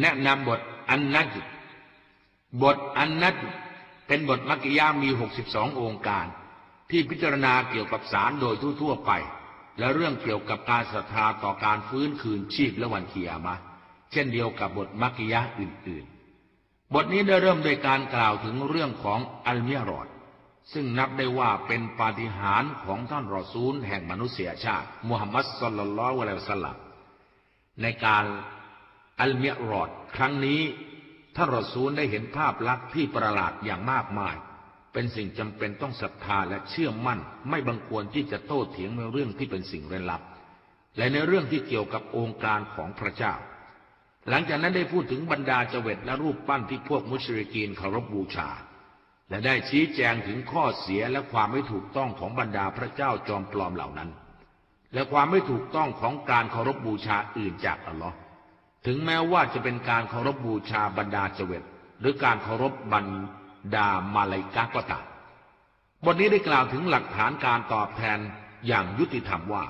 แนะนำบทอันนัจบทอันนัจเป็นบทมักกิยามี 62 องค์การ ที่พิจารณาเกี่ยวกับสารโดยทั่วๆไป และเรื่องเกี่ยวกับการศรัทธาต่อการฟื้นคืนชีพและวันเคียมะ เช่นเดียวกับบทมักกิยาอื่นๆ บทนี้ได้เริ่มโดยการกล่าวถึงเรื่องของอัลเมียรอด ซึ่งนับได้ว่าเป็นปาฏิหาริย์ของท่านรอซูลแห่งมนุษยชาติมุฮัมมัดสุลลัลลอฮุอะลัยฮิวะสัลลัมในการ อัลเมียรอด ครั้งนี้ท่านรอซูลได้เห็นภาพลักษณ์ที่ประหลาดอย่างมากมาย เป็นสิ่งจำเป็นต้องศรัทธาและเชื่อมั่น ไม่บังควรที่จะโต้เถียงในเรื่องที่เป็นสิ่งเร้นลับ และในเรื่องที่เกี่ยวกับองค์การของพระเจ้า หลังจากนั้นได้พูดถึงบรรดาเจวิตและรูปปั้นที่พวกมุชริกีนเคารพบูชา และได้ชี้แจงถึงข้อเสียและความไม่ถูกต้องของบรรดาพระเจ้าจอมปลอมเหล่านั้น และความไม่ถูกต้องของการเคารพบูชาอื่นจากอัลลอฮ์ ถึงแม้ว่าจะเป็นการเคารพบูชาบรรดาเจวิตหรือการเคารพบรรดามาลายกาก็ตามบทนี้ได้กล่าวถึงหลักฐานการตอบแทนอย่างยุติธรรมว่า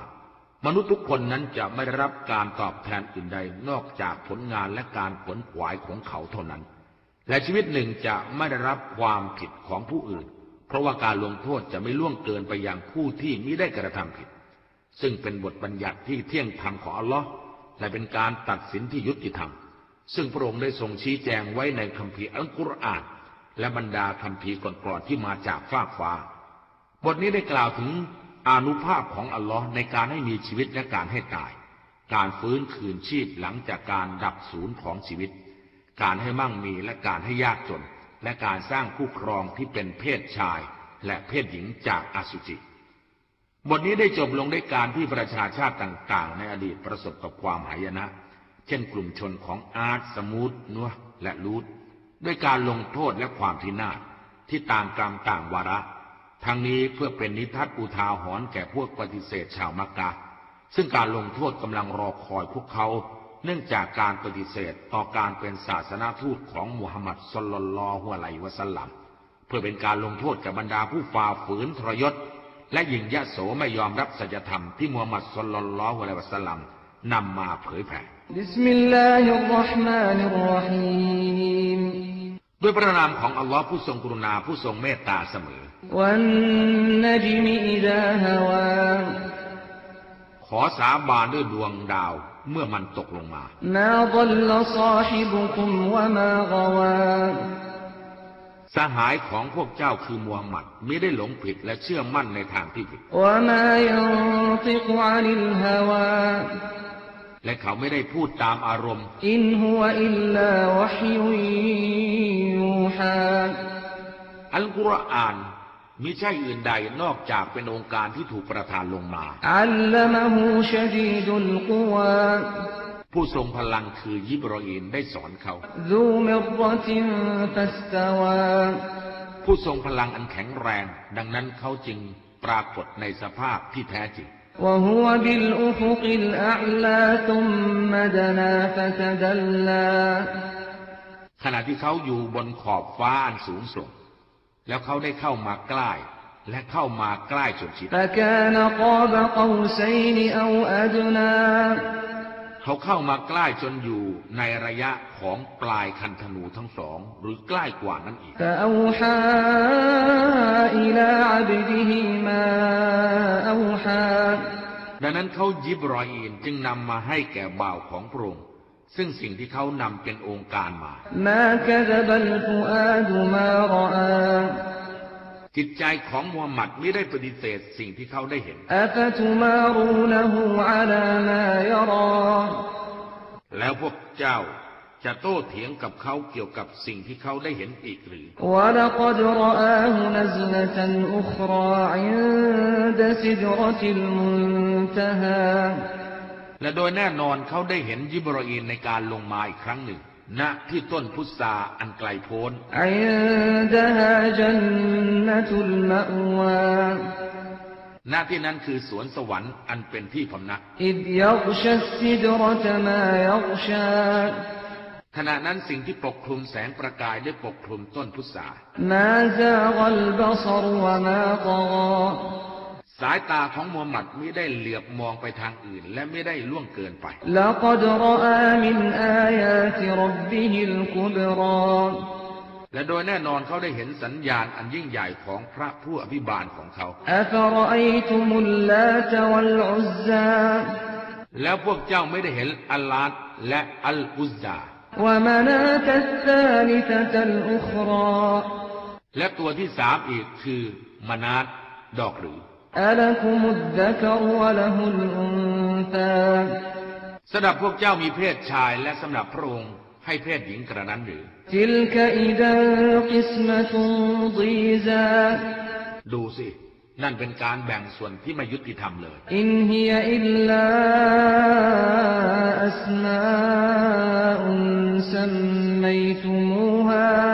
มนุษย์ทุกคนนั้นจะไม่ได้รับการตอบแทนอื่นใดนอกจากผลงานและการผลขวายของเขาเท่านั้น และชีวิตหนึ่งจะไม่ได้รับความผิดของผู้อื่น เพราะว่าการลงโทษจะไม่ล่วงเกินไปยังผู้ที่มิได้กระทำผิด ซึ่งเป็นบทบัญญัติที่เที่ยงธรรมของอัลลอฮ์ และเป็นการตัดสินที่ยุติธรรม ซึ่งพระองค์ได้ทรงชี้แจงไว้ในคัมภีร์อัลกุรอาน และบรรดาคัมภีร์ก่อนๆที่มาจากฟากฟ้า บทนี้ได้กล่าวถึงอนุภาพของอัลลอฮ์ในการให้มีชีวิตและการให้ตาย การฟื้นคืนชีพหลังจากการดับศูนย์ของชีวิต การให้มั่งมีและการให้ยากจน และการสร้างคู่ครองที่เป็นเพศชาย และเพศหญิงจากอสุจิ บทนี้ได้จบลงด้วยการที่ประชาชาติต่าง ๆ ในอดีตประสบกับความหายนะ เช่นกลุ่มชนของอาร์ตสมูทนัวและลูดด้วยการลงโทษและความพินาศที่ต่างกรรมต่างวาระ ทั้งนี้เพื่อเป็นนิทัศอุทาหรณ์แก่พวกปฏิเสธชาวมักกะ ซึ่งการลงโทษกำลังรอคอยพวกเขา เนื่องจากการปฏิเสธต่อการเป็นศาสนาทูตของมุฮัมมัดสุลลัลลฮุอะลัยวะสัลลัมเพื่อเป็นการลงโทษกับบรรดาผู้ฝ่าฝืนทรยศ และหญิงยะโสไม่ยอมรับสัจธรรมที่มูฮัมมัดสลลัลลอฮุอะลัยวะสัลลัมนำมาเผยแผ่ด้วยพระนามของอัลลอฮ์ผู้ทรงกรุณาผู้ทรงเมตตาเสมอ ขอสาบานด้วยดวงดาวเมื่อมันตกลงมา สหายของพวกเจ้าคือมูฮัมหมัดไม่ได้หลงผิดและเชื่อมั่นในทางที่ผิดและเขาไม่ได้พูดตามอารมณ์อินหัลฮอัลกุรอานมิใช่อื่นใดนอกจากเป็นองค์การที่ถูกประทานลงมาอัลลมหูชดีดุลกุวา ผู้ทรงพลังคือยิบรออีนได้สอนเขา ผู้ทรงพลังอันแข็งแรง ดังนั้นเขาจึงปรากฏในสภาพที่แท้จริง ขณะที่เขาอยู่บนขอบฟ้าอันสูงส่ง แล้วเขาได้เข้ามาใกล้และเข้ามาใกล้สุดชิด เขาเข้ามาใกล้จนอยู่ในระยะของปลายคันธนูทั้งสอง หรือใกล้กว่านั้นอีกดังนั้นเขายิบรอยอินจึงนำมาให้แก่บ่าวของพระองค์ซึ่งสิ่งที่เขานำเป็นองค์การมา จิตใจของมูฮัมหมัดไม่ได้ปฏิเสธสิ่งที่เขาได้เห็น แล้วพวกเจ้าจะโต้เถียงกับเขาเกี่ยวกับสิ่งที่เขาได้เห็นอีกหรือ และโดยแน่นอนเขาได้เห็นยิบรออีนในการลงมาอีกครั้งหนึ่ง ณที่ต้นพุทราอันไกลโพ้นหน้าที่นั้นคือสวนสวรรค์อันเป็นที่พำนักขณะนั้นสิ่งที่ปกคลุมแสงประกายได้ปกคลุมต้นพุทราายตาของมูฮัมหมัดไม่ได้เหลือบมองไปทางอื่น และไม่ได้ล่วงเกินไปแล้วกดรออามินอายาติรบบิฮิลกุบรอและโดยแน่นอนเขาได้เห็นสัญญาณอันยิ่งใหญ่ของพระผู้อภิบาลของเขาแล้วพวกเจ้าไม่ได้เห็นอัลลาดและอัลอุซาและตัวที่สามอีกคือมานาตดอกหรือ สำหรับพวกเจ้ามีเพศชายและสำหรับพระองค์ให้เพศหญิงกระนั้นหรือ ดูสิ นั่นเป็นการแบ่งส่วนที่ไม่ยุติธรรมเลย อินฮียอิลลาอัสมาอุนสัมมตุมูฮา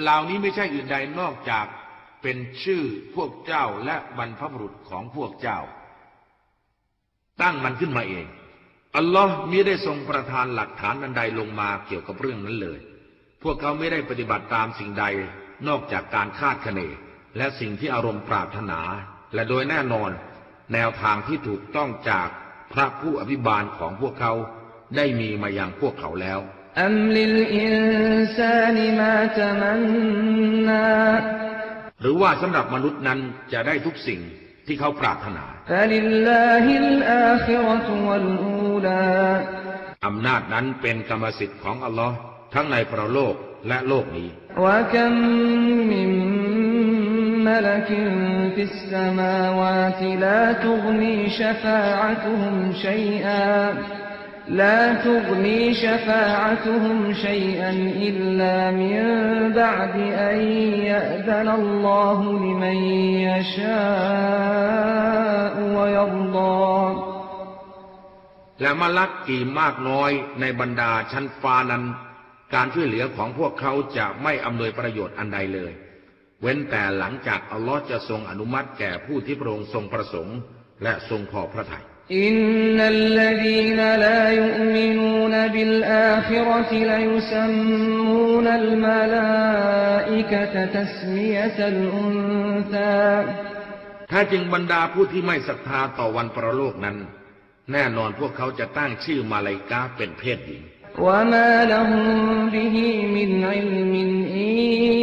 เหล่านี้ไม่ใช่อื่นใดนอกจากเป็นชื่อพวกเจ้าและบรรพบุรุษของพวกเจ้า ตั้งมันขึ้นมาเอง อัลลอฮ์มิได้ทรงประทานหลักฐานอันใดลงมาเกี่ยวกับเรื่องนั้นเลย พวกเขาไม่ได้ปฏิบัติตามสิ่งใดนอกจากการคาดคะเน และสิ่งที่อารมณ์ปรารถนา และโดยแน่นอน แนวทางที่ถูกต้องจากพระผู้อภิบาลของพวกเขาได้มีมาอย่างพวกเขาแล้ว อัมลิลอินซานิมาหรือว่าสำหรับมนุษย์นั้นจะได้ทุกสิ่งที่เขาปรารถนาอำนาจนั้นเป็นกรรมสิทธิ์ของอัลลอฮ์ทั้งในประโลกและโลกนี้และ لا تغني شفاعتهم شيئا لا تغني شفاعتهم شيئا إلا من بعد أن يأذن الله لمن يشاء ويرضى และมาลักกี่มากน้อยในบรรดาชั้นฟ้านั้น การช่วยเหลือของพวกเขาจะไม่อำนวยประโยชน์อันใดเลย เว้นแต่หลังจากอัลลอฮ์จะทรงอนุมัติแก่ผู้ที่พระองค์ทรงประสงค์ และทรงพอพระทัย إن الذين لا يؤمنون بالآخرة ليسمون الملائكة تسمية الأنثى แท้จริงบรรดาผู้ที่ไม่ศรัทธาต่อวันประโลกนั้น แน่นอนพวกเขาจะตั้งชื่อมาลายกาเป็นเพศหญิง وما لهم به من علم إن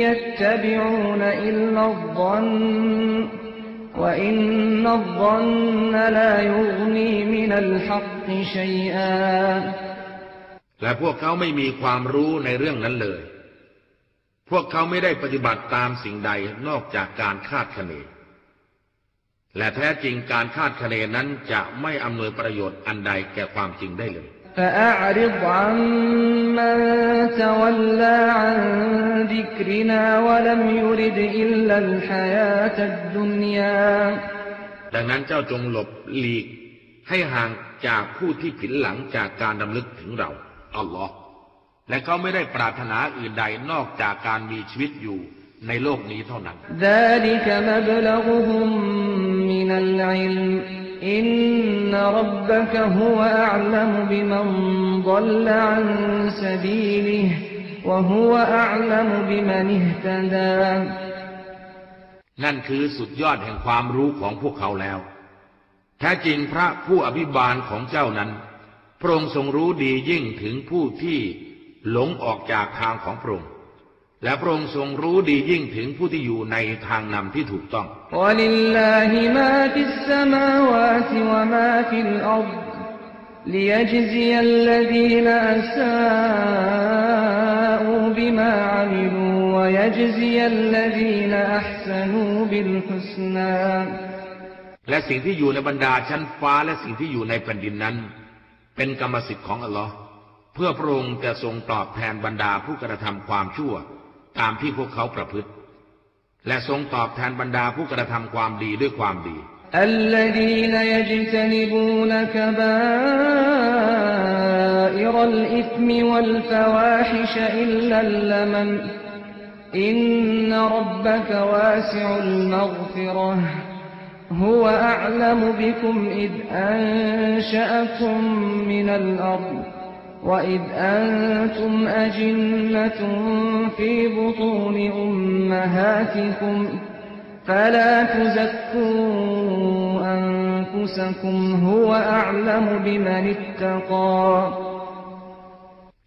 يتبعون إلا الظن และพวกเขาไม่มีความรู้ในเรื่องนั้นเลย พวกเขาไม่ได้ปฏิบัติตามสิ่งใดนอกจากการคาดคะเน และแท้จริงการคาดคะเนนั้นจะไม่อำนวยประโยชน์อันใดแก่ความจริงได้เลย فأعرض عمن تولى عن ذكرنا ولم يرد إلا الحياة الدنيا ดังนั้นเจ้าจงหลบหลีก ให้ห่างจากผู้ที่ผินหลังจากการดำลึกถึงเรา อัลลอฮ์และเขาไม่ได้ปรารถนาอื่นใดนอกจากการมีชีวิตอยู่ในโลกนี้เท่านั้น นั่นคือสุดยอดแห่งความรู้ของพวกเขาแล้ว แท้จริงพระผู้อภิบาลของเจ้านั้น พระองค์ทรงรู้ดียิ่งถึงผู้ที่หลงออกจากทางของพระองค์ และพระองค์ทรงรู้ดียิ่งถึงผู้ที่อยู่ในทางนำที่ถูกต้องและสิ่งที่อยู่ในบรรดาชั้นฟ้าและสิ่งที่อยู่ในแผ่นดินนั้น เป็นกรรมสิทธิ์ของอัลลอฮ์เพื่อพระองค์จะทรงตอบแทนบรรดาผู้กระทำความชั่ว ตามที่พวกเขาประพฤติ และทรงตอบแทนบรรดาผู้กระทำความดีด้วยความดี الذين يجتنبون كبائر الإثم والفواحش إلا اللمم إن ربك واسع المغفرة هو أعلم بكم إذ أنشأكم من الأرض وإذ أنتم أجنة في بطون أمهاتكم فلا تزكوا أنفسكم هو أعلم بمن اتقى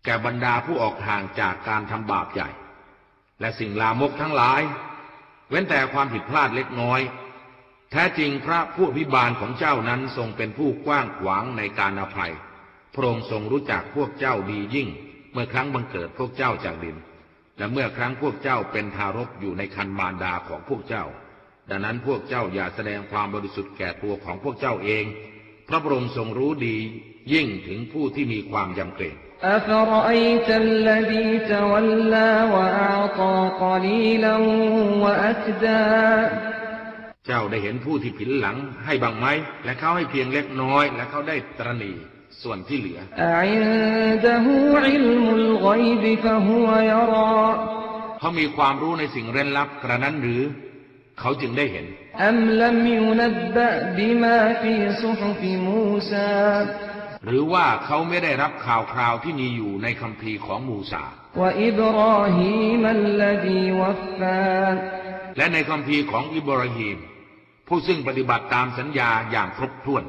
แก่บรรดาผู้ออกห่างจากการทำบาปใหญ่ และสิ่งลามกทั้งหลาย เว้นแต่ความผิดพลาดเล็กน้อย แท้จริงพระผู้อภิบาลของเจ้านั้นทรงเป็นผู้กว้างขวางในการอภัย พระองค์ทรงรู้จักพวกเจ้าดียิ่ง เมื่อครั้งบังเกิดพวกเจ้าจากดิน และเมื่อครั้งพวกเจ้าเป็นทารกอยู่ในคันมารดาของพวกเจ้า ดังนั้นพวกเจ้าอย่าแสดงความบริสุทธิ์แก่ตัวของพวกเจ้าเอง พระบรมทรงรู้ดียิ่งถึงผู้ที่มีความยำเกรงเจ้าได้เห็นผู้ที่ผินหลังให้บังไหม และเขาให้เพียงเล็กน้อย และเขาได้ตรณี ส่วนที่เหลือเขามีความรู้ในสิ่งเร้นลับกระนั้นหรือ เขาจึงได้เห็นหรือว่าเขาไม่ได้รับข่าวคราวที่มีอยู่ในคัมภีร์ของมูซาและในคัมภีร์ของอิบราฮิม ผู้ซึ่งปฏิบัติตามสัญญาอย่างครบถ้วน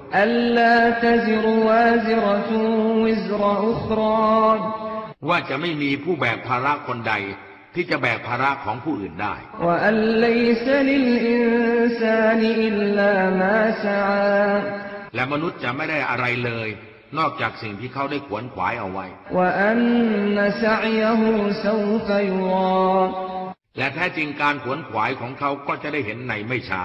ว่าจะไม่มีผู้แบกภาระคนใดที่จะแบกภาระของผู้อื่นได้ และมนุษย์จะไม่ได้อะไรเลย นอกจากสิ่งที่เขาได้ขวนขวายเอาไว้ และแท้จริงการขวนขวายของเขาก็จะได้เห็นในไม่ช้า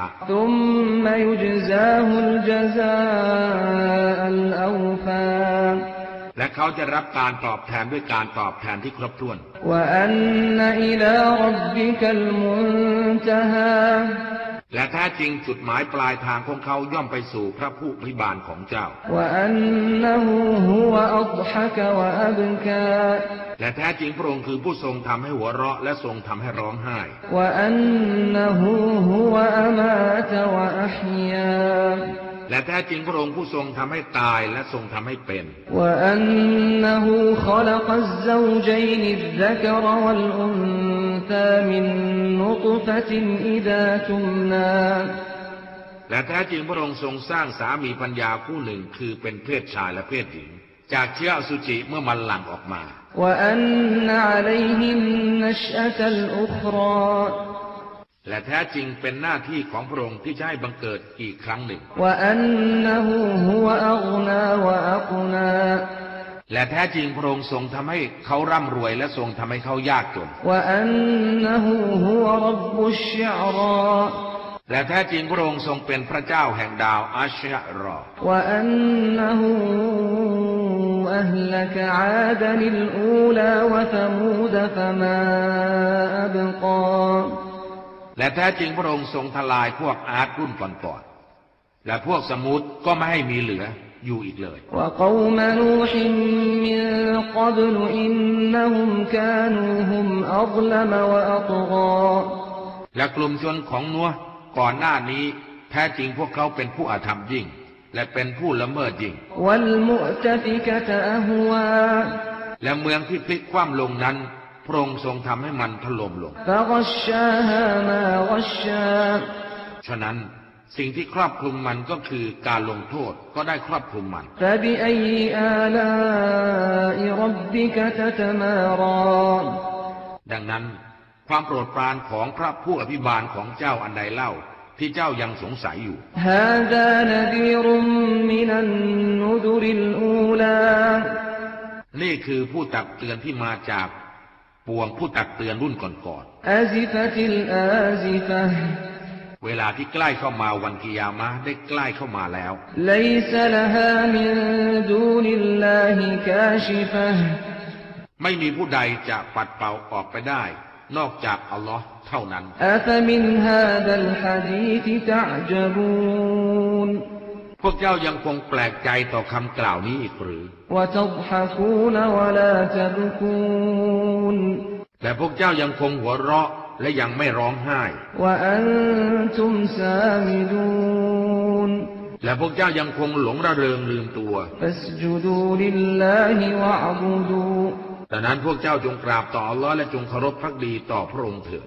และเขาจะรับการตอบแทนด้วยการตอบแทนที่ครบถ้วน และแท้จริงจุดหมายปลายทางของเขาย่อมไปสู่พระผู้พิบาลของเจ้า และแท้จริงพระองค์คือผู้ทรงทำให้หัวเราะและทรงทำให้ร้องไห้ และแท้จริงพระองค์ผู้ทรงทำให้ตายและทรงทำให้เป็นและแท้จริงพระองค์ผู้ทรงทำให้ตายและทรงทำให้เป็น และแท้จริงพระองค์ทรงสร้างสามีปัญญาคู่หนึ่งคือเป็นเพศชายและเพศหญิง จากเชื้ออสุจิเมื่อมันหลั่งออกมา และแท้จริงเป็นหน้าที่ของพระองค์ที่จะให้บังเกิดอีกครั้งหนึ่ง และแท้จริงพระองค์ทรงทำให้เขาร่ำรวยและทรงทำให้เขายากจนและแท้จริงพระองค์ทรงเป็นพระเจ้าแห่งดาวอัชยรอและแท้จริงพระองค์ทรงทลายพวกอาร์ตรุ่นก่อนๆและพวกสมุทรก็ไม่ให้มีเหลือ อยู่อีกเลยว่าเขมนูหินมินกับลอินนุมกานูฮุมอัลลมวะอัตกอและกลุ่มชนของนัวก่อนหน้านี้ แท้จริงพวกเขาเป็นผู้อาธรรมยิ่ง และเป็นผู้ละเมิดยิ่งวัลมุตฟิกะตะฮวและเมืองที่พลิกคว่ำลงนั้นพระองค์ทรงทำให้มันถล่มลงฉะนั้น สิ่งที่ครอบคลุมมันก็คือการลงโทษก็ได้ครอบคลุมมันดังนั้นความโปรดปรานของพระผู้อภิบาลของเจ้าอันใดเล่าที่เจ้ายังสงสัยอยู่ นี่คือผู้ตักเตือนที่มาจากปวงผู้ตักเตือนรุ่นก่อนๆ เวลาที่ใกล้เข้ามาวันกิยามะได้ใกล้เข้ามาแล้วไม่มีผู้ใดจะปัดเป่าออกไปได้ นอกจากอัลลอฮ์เท่านั้นพวกเจ้ายังคงแปลกใจต่อคำกล่าวนี้อีกหรือแต่พวกเจ้ายังคงหัวเราะ และยังไม่ร้องไห้และพวกเจ้ายังคงหลงระเริงลืมตัวดังนั้นพวกเจ้าจงกราบต่อ Allah และจงเคารพพักดีต่อพระองค์เถิด